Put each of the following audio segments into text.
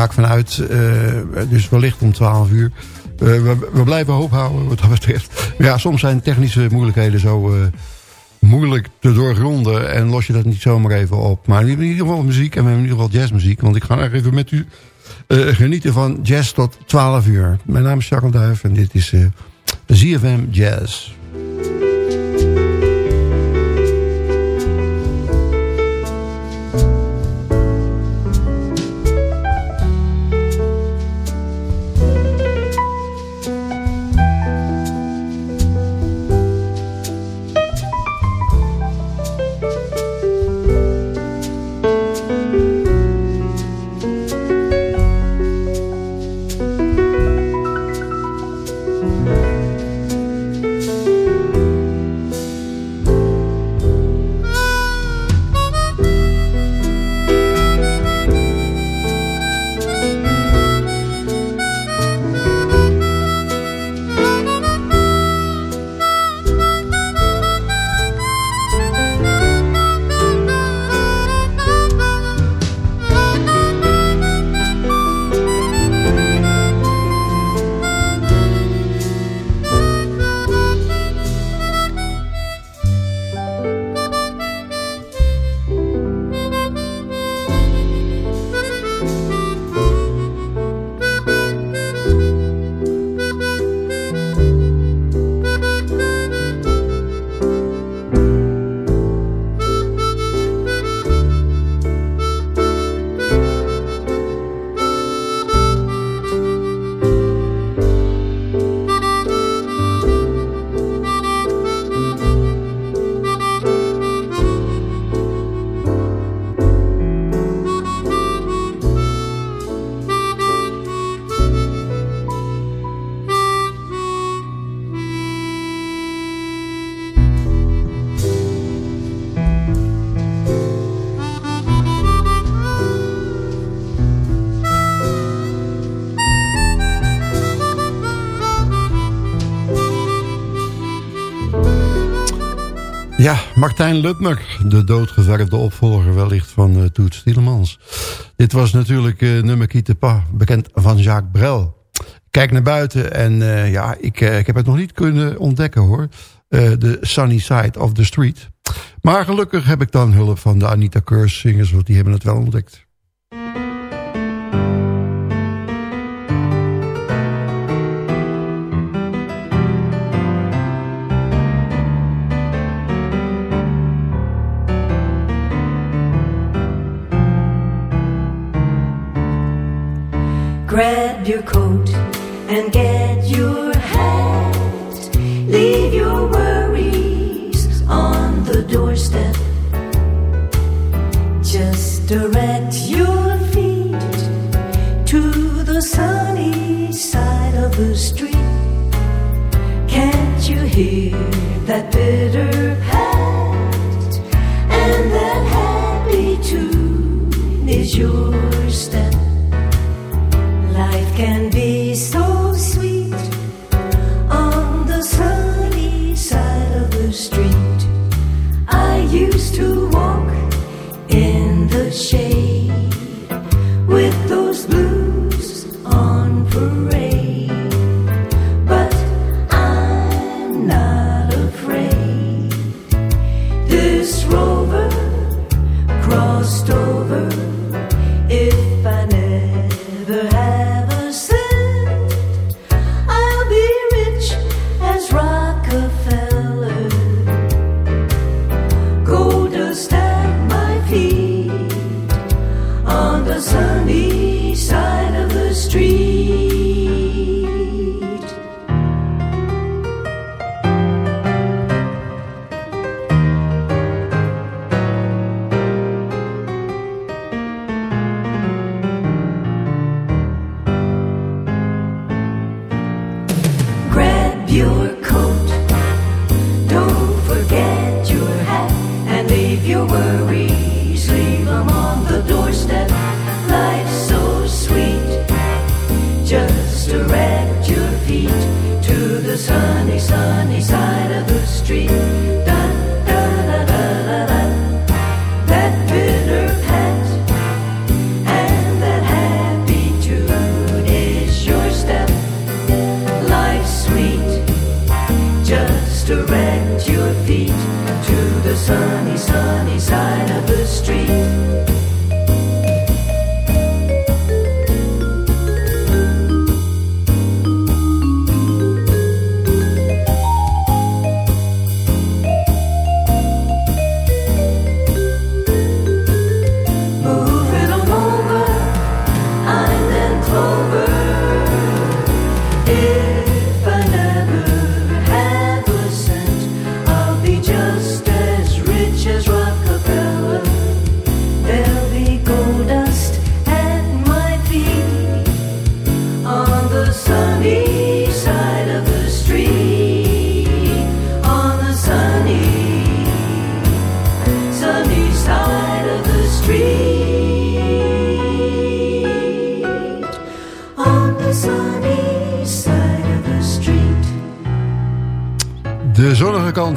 ga ik vanuit. dus wellicht om 12 uur. We, we, blijven hoop houden wat dat betreft. Ja, soms zijn technische moeilijkheden zo moeilijk te doorgronden. En los je dat niet zomaar even op. Maar in ieder geval muziek. En we hebben in ieder geval jazzmuziek. Want ik ga even met u genieten van jazz tot 12 uur. Mijn naam is Jacques Duif en dit is ZFM Jazz. Martijn Lutmer, de doodgeverfde opvolger wellicht van uh, Toet Stielemans. Dit was natuurlijk uh, nummer Quitte Pas, bekend van Jacques Brel. Kijk naar buiten en uh, ja, ik, ik heb het nog niet kunnen ontdekken hoor. De Sunny Side of the Street. Maar gelukkig heb ik dan hulp van de Anita Keurs zingers, want die hebben het wel ontdekt. Grab your coat and get your hat. Leave your worries on the doorstep. Just direct your feet to the sunny side of the street. Can't you hear that bitter pat? And that happy tune is your step can be so sweet on the sunny side of the street. I used to walk in the shade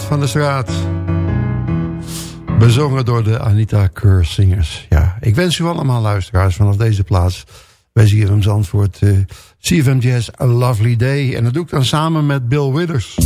van de straat. Bezongen door de Anita Keur Singers. Ja, ik wens u allemaal luisteraars vanaf deze plaats bij ZFM Zandvoort. Uh, eh, CFM Jazz, A Lovely Day. En dat doe ik dan samen met Bill Withers.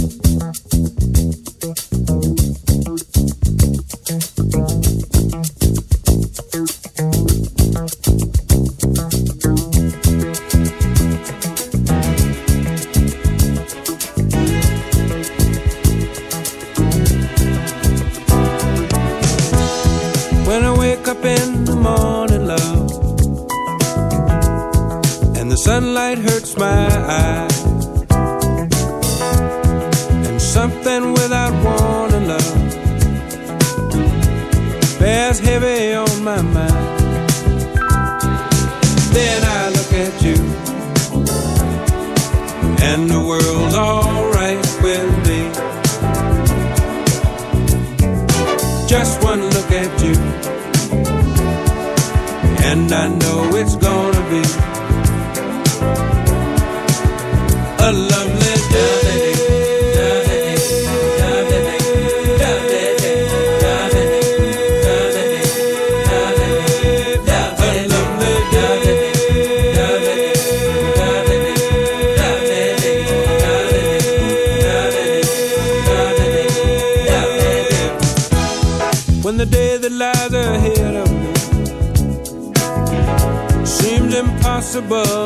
Impossible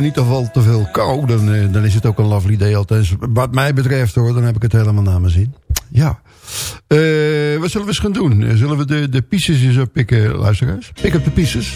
niet al te veel kou. Dan, eh, dan is het ook een lovely day. Althans, wat mij betreft hoor, dan heb ik het helemaal naar mijn zin. Ja. Uh, wat zullen we eens gaan doen? Zullen we de, de pieces eens pikken, luisteraars? Pick up de pieces.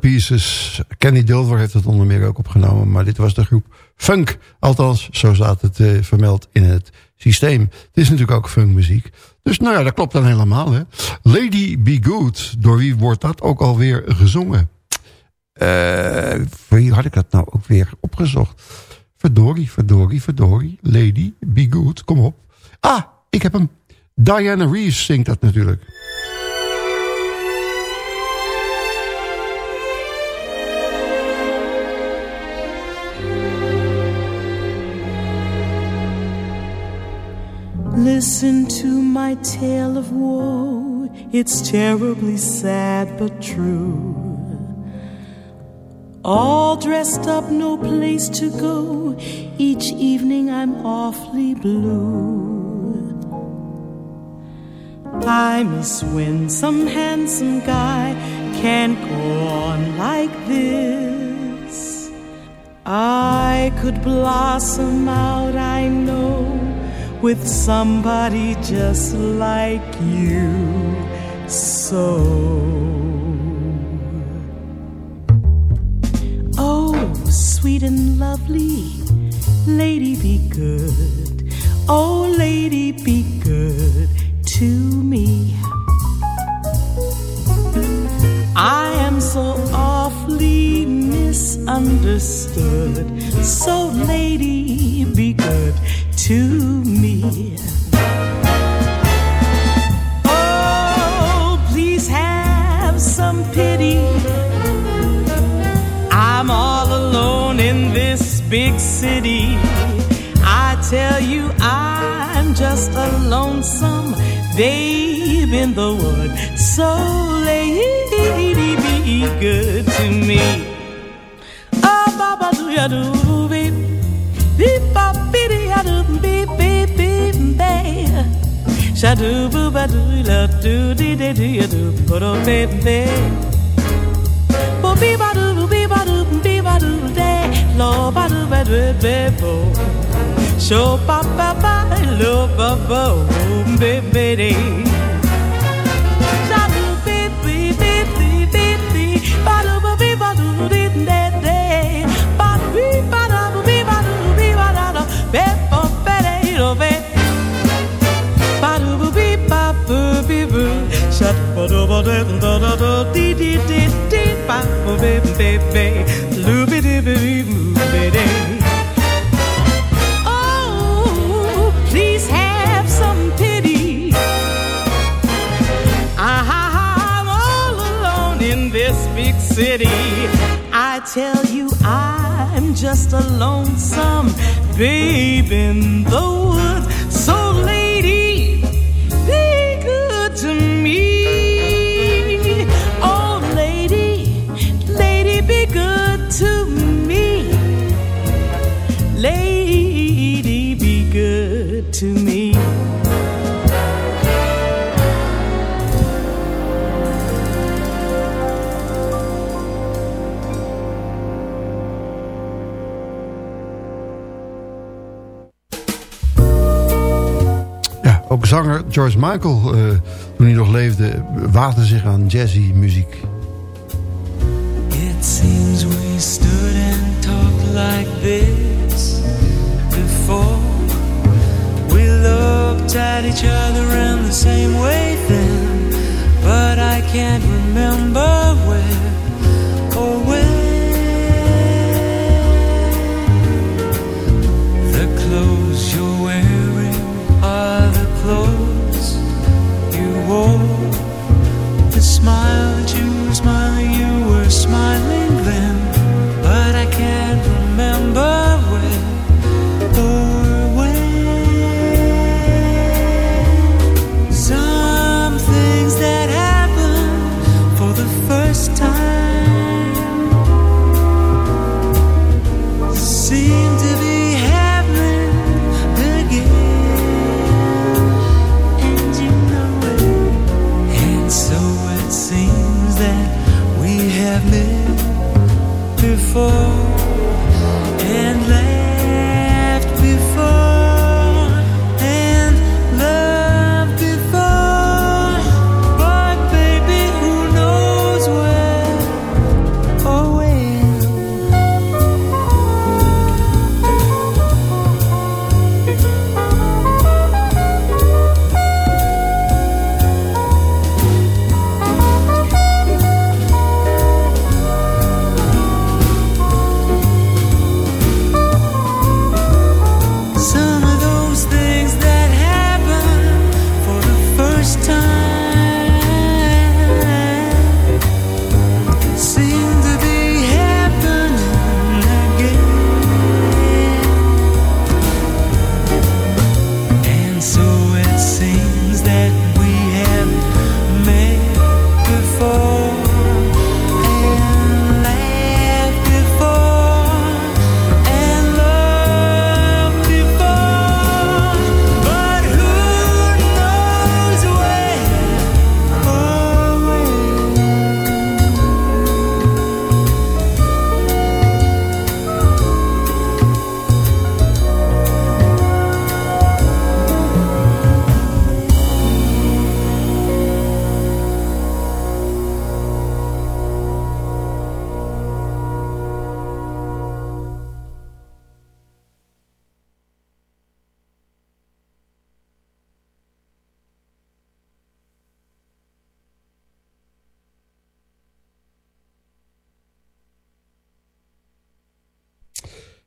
Pieces. Kenny Dilver heeft het onder meer ook opgenomen. Maar dit was de groep Funk. Althans, zo staat het uh, vermeld in het systeem. Het is natuurlijk ook funkmuziek. Dus nou ja, dat klopt dan helemaal. Hè? Lady Be Good. Door wie wordt dat ook alweer gezongen? Voor wie had ik dat nou ook weer opgezocht? Verdorie, verdorie, verdorie. Lady Be Good. Kom op. Ah, ik heb hem. Diana Reeves zingt dat natuurlijk. Listen to my tale of woe. It's terribly sad but true. All dressed up, no place to go. Each evening I'm awfully blue. I miss when some handsome guy can't go on like this. I could blossom out, I know with somebody just like you. So, oh, sweet and lovely, lady, be good. Oh, lady, be good to me. I am so awfully misunderstood. So, lady, be good to me. Oh, please have some pity. I'm all alone in this big city. I tell you, I'm just a lonesome babe in the wood. So, lady, be good to me. Oh, Baba, do ya do, beep, beep, bop, Shadoo, boo, ba, do, la, do, dee, dee, do, ya do, ba, do, babe, babe. Bo, beep, ba, do, beep, ba, do, beep, ba, do, day. Lo, ba, do, ba, do, babe, bo. Show, ba, ba, ba, lo, ba, bo, babe, baby. Oh, please have some pity. Ah, ah, I'm all alone in this big city. I tell you, I'm just a lonesome babe in the zanger George Michael, eh, toen hij nog leefde, waagde zich aan jazzy muziek. It seems we stood and talked like this before. We looked at each other in the same way then, but I can't remember where wore. The smile you smiling, you were smiling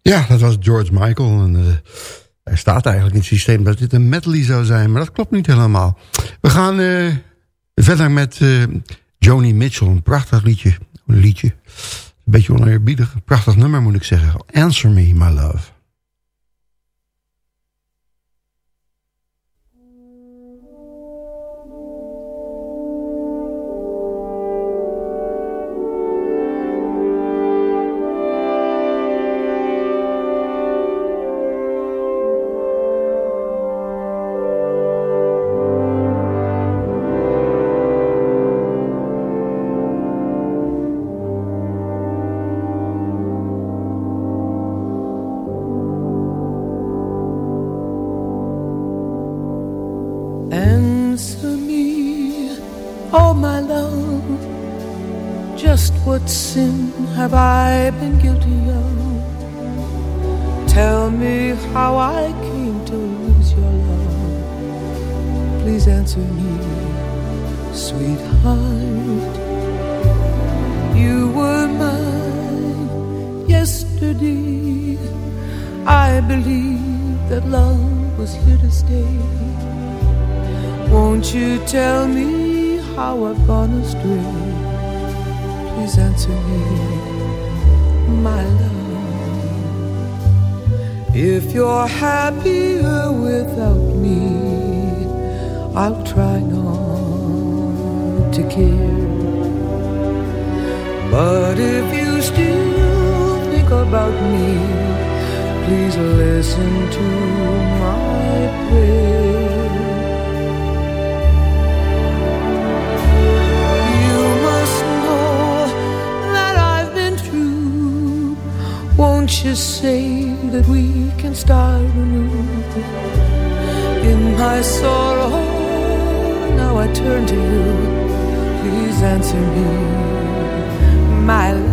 Ja, dat was George Michael. En, uh, er staat eigenlijk in het systeem dat dit een medley zou zijn. Maar dat klopt niet helemaal. We gaan uh, verder met uh, Joni Mitchell. Een prachtig liedje. Een liedje. Een beetje oneerbiedig. Een prachtig nummer moet ik zeggen. Answer me, my love. If you're happier without me, I'll try not to care. But if you still think about me, please listen to my prayer. Won't say that we can start anew? In my sorrow, now I turn to you. Please answer me, my love.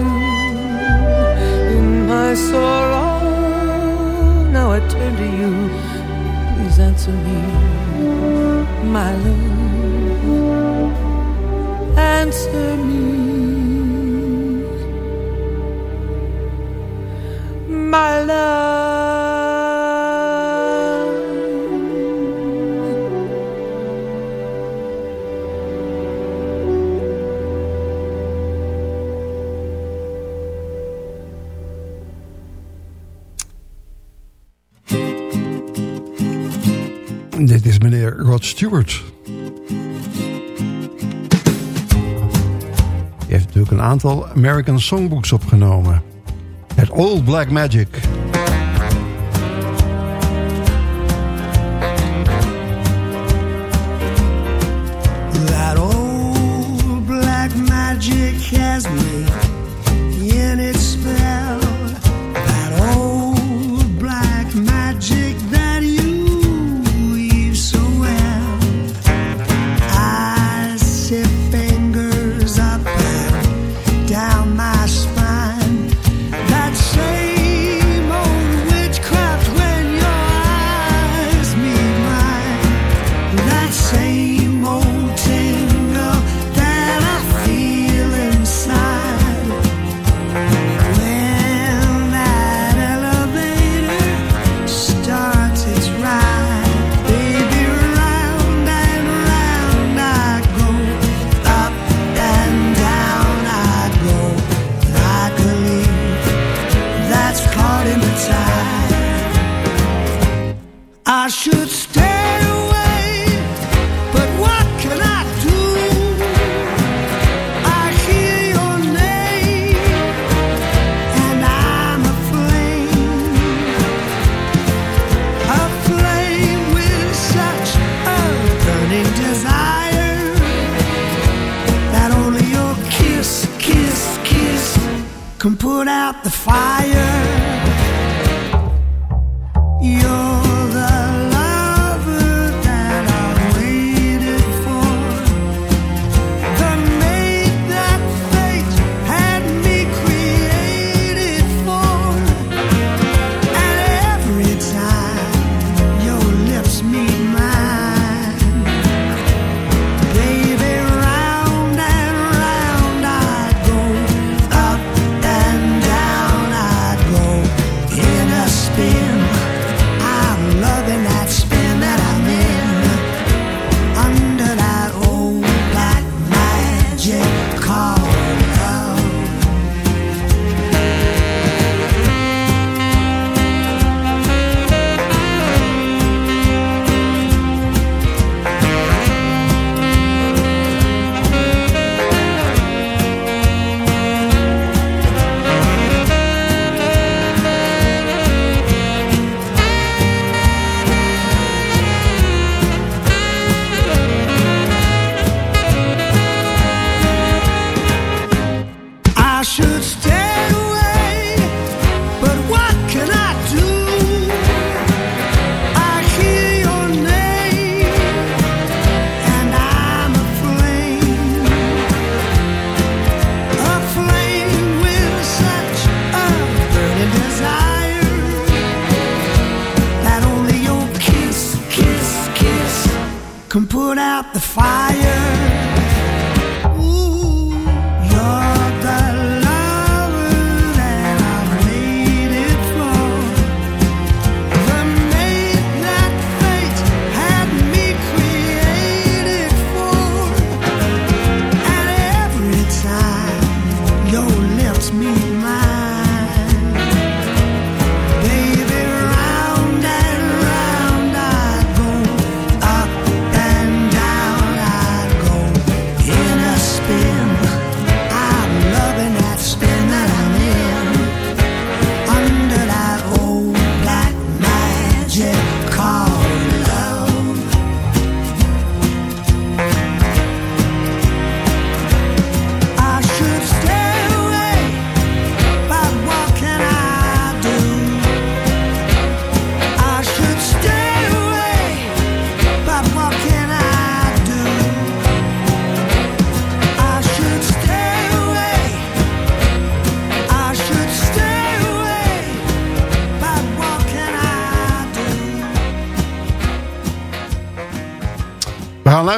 My sorrow. Oh, now I turn to you. Please answer me, my love. Answer me, my love. Stewart. Hij heeft natuurlijk een aantal American Songbooks opgenomen. Het Old Black Magic. put out the fire.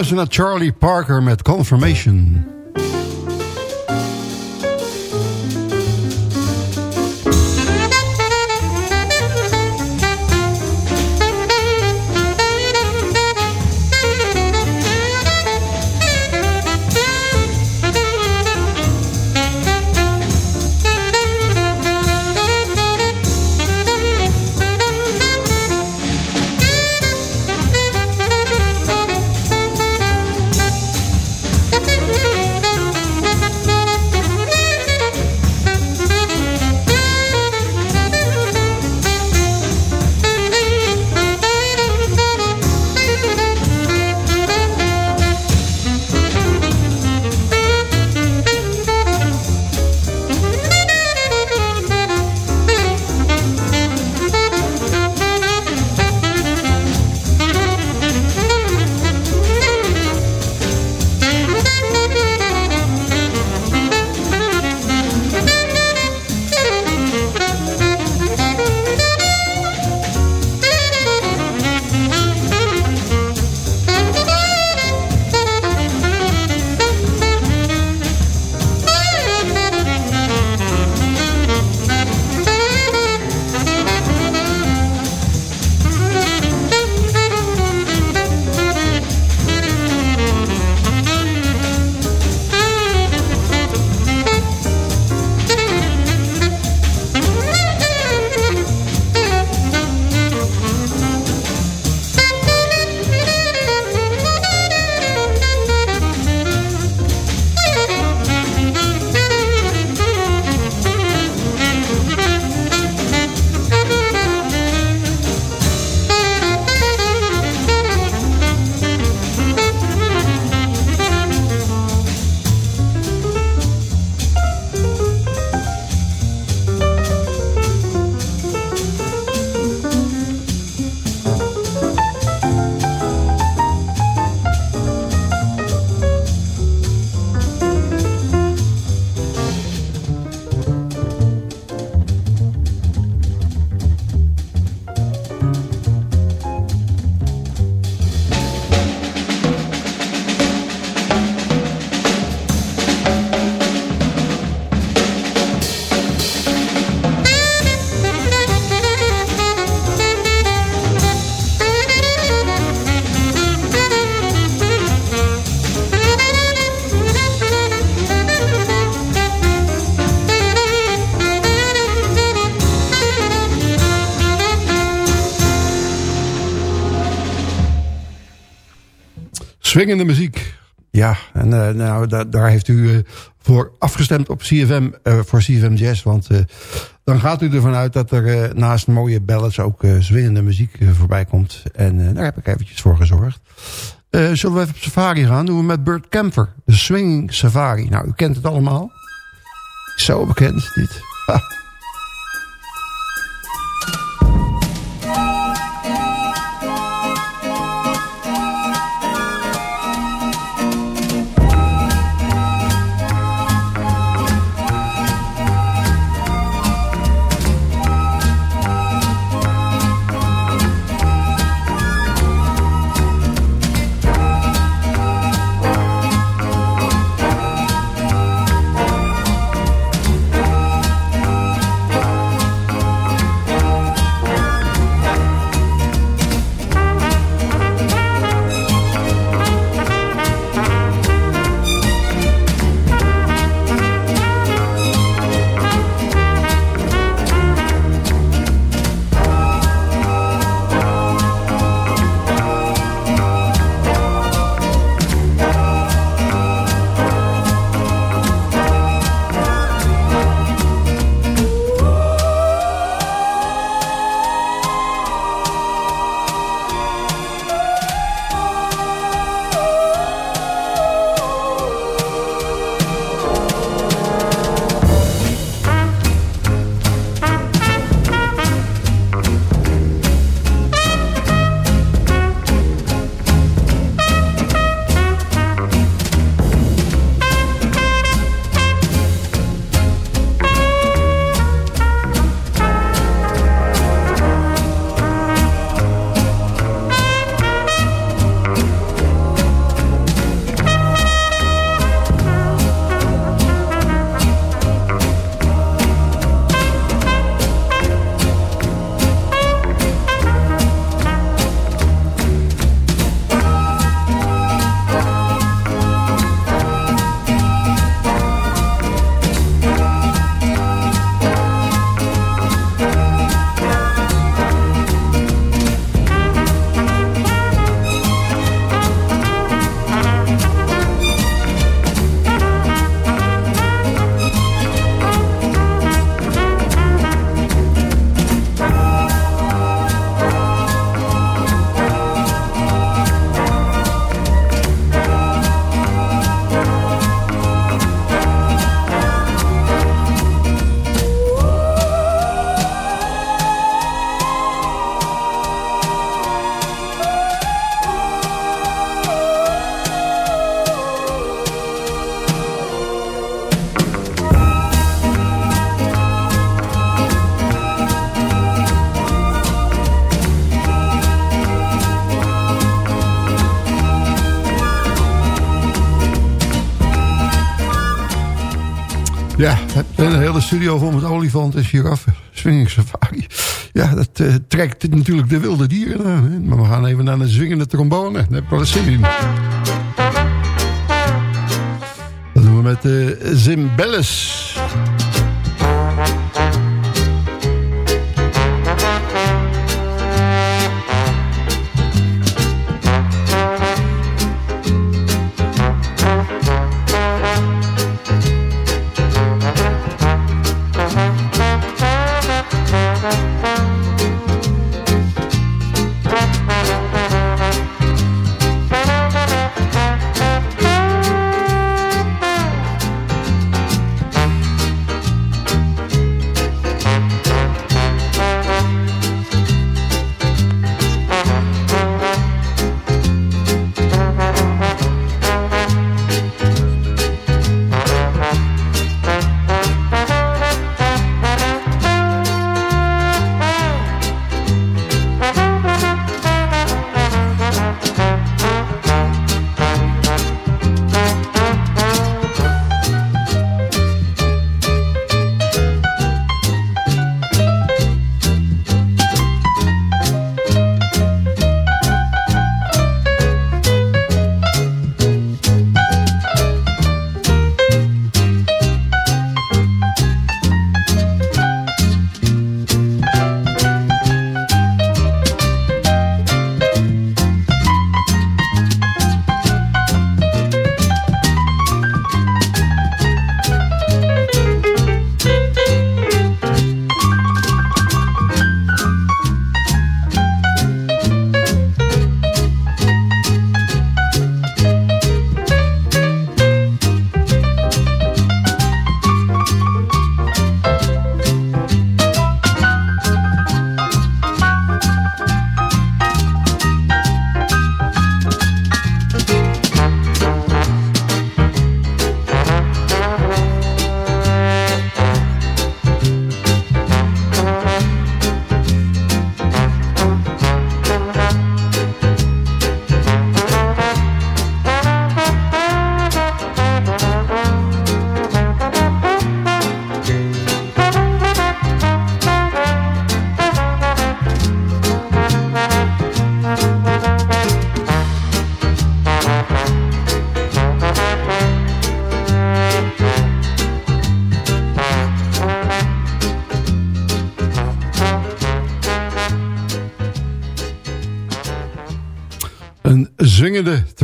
luisteren Charlie Parker met Confirmation. Swingende muziek. Ja, en uh, nou, da daar heeft u uh, voor afgestemd op CFM, uh, voor CFM Jazz. Want dan gaat u ervan uit dat er naast mooie ballads ook swingende muziek voorbij komt. En daar heb ik eventjes voor gezorgd. zullen we even op safari gaan? Doen we met Burt Camper. De Swinging Safari. Nou, u kent het allemaal. Zo bekend, dit. Ha. Vol met olifant en giraffe. Swinging safari. Ja, dat uh, trekt natuurlijk de wilde dieren aan. Hè? Maar we gaan even naar de zwingende trombone. Daar heb zin in. Dat doen we met uh, Zimbelles.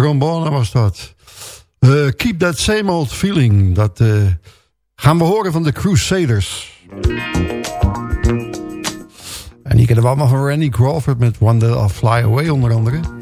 Trombone was dat. Uh, keep that same old feeling. Dat uh, gaan we horen van de Crusaders. En die kennen we allemaal van Randy Crawford met One I'll Fly Away onder andere.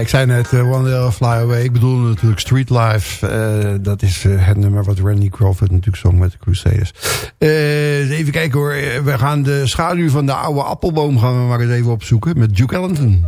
Ik zei net uh, One Day Fly Away. Ik bedoel natuurlijk Street Life. Uh, dat is uh, het nummer wat Randy Crawford natuurlijk zong met de Crusaders. even kijken hoor. We gaan de schaduw van de oude appelboom gaan we maar eens even opzoeken. Met Duke Ellington.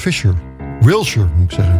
Fisher. Wilshire, moet ik zeggen.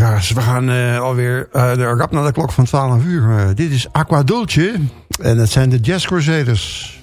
Luisteraars. We gaan uh, alweer uh, rap naar de klok van 12 uur. Uh, dit is Aqua Dulce. En dat zijn de Jazz Crusaders.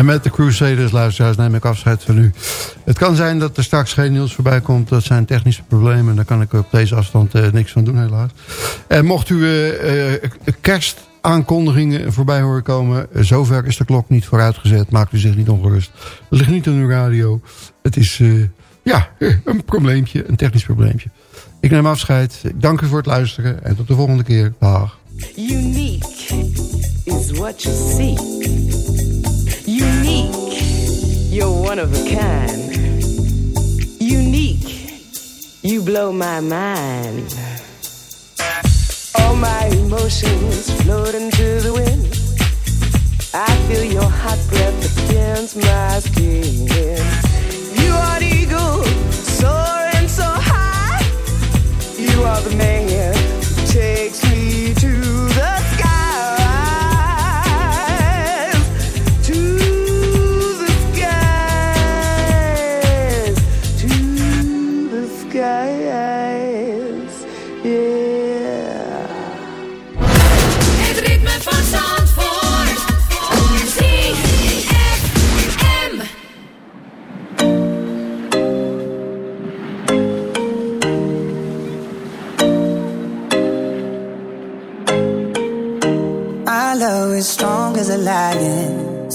En met de Crusaders, luisteraars, neem ik afscheid van u. Het kan zijn dat er straks geen nieuws voorbij komt. Dat zijn technische problemen. Daar kan ik op deze afstand uh, niks van doen, helaas. En mocht u uh, uh, kerstaankondigingen voorbij horen komen... zover is de klok niet vooruitgezet. Maakt u zich niet ongerust. Het ligt niet aan uw radio. Het is ja, een probleempje, een technisch probleempje. Ik neem afscheid. Dank u voor het luisteren. En tot de volgende keer. Dag. Unique is what you see. You're one of a kind. Unique, you blow my mind. All my emotions float into the wind. I feel your hot breath against my skin.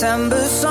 September song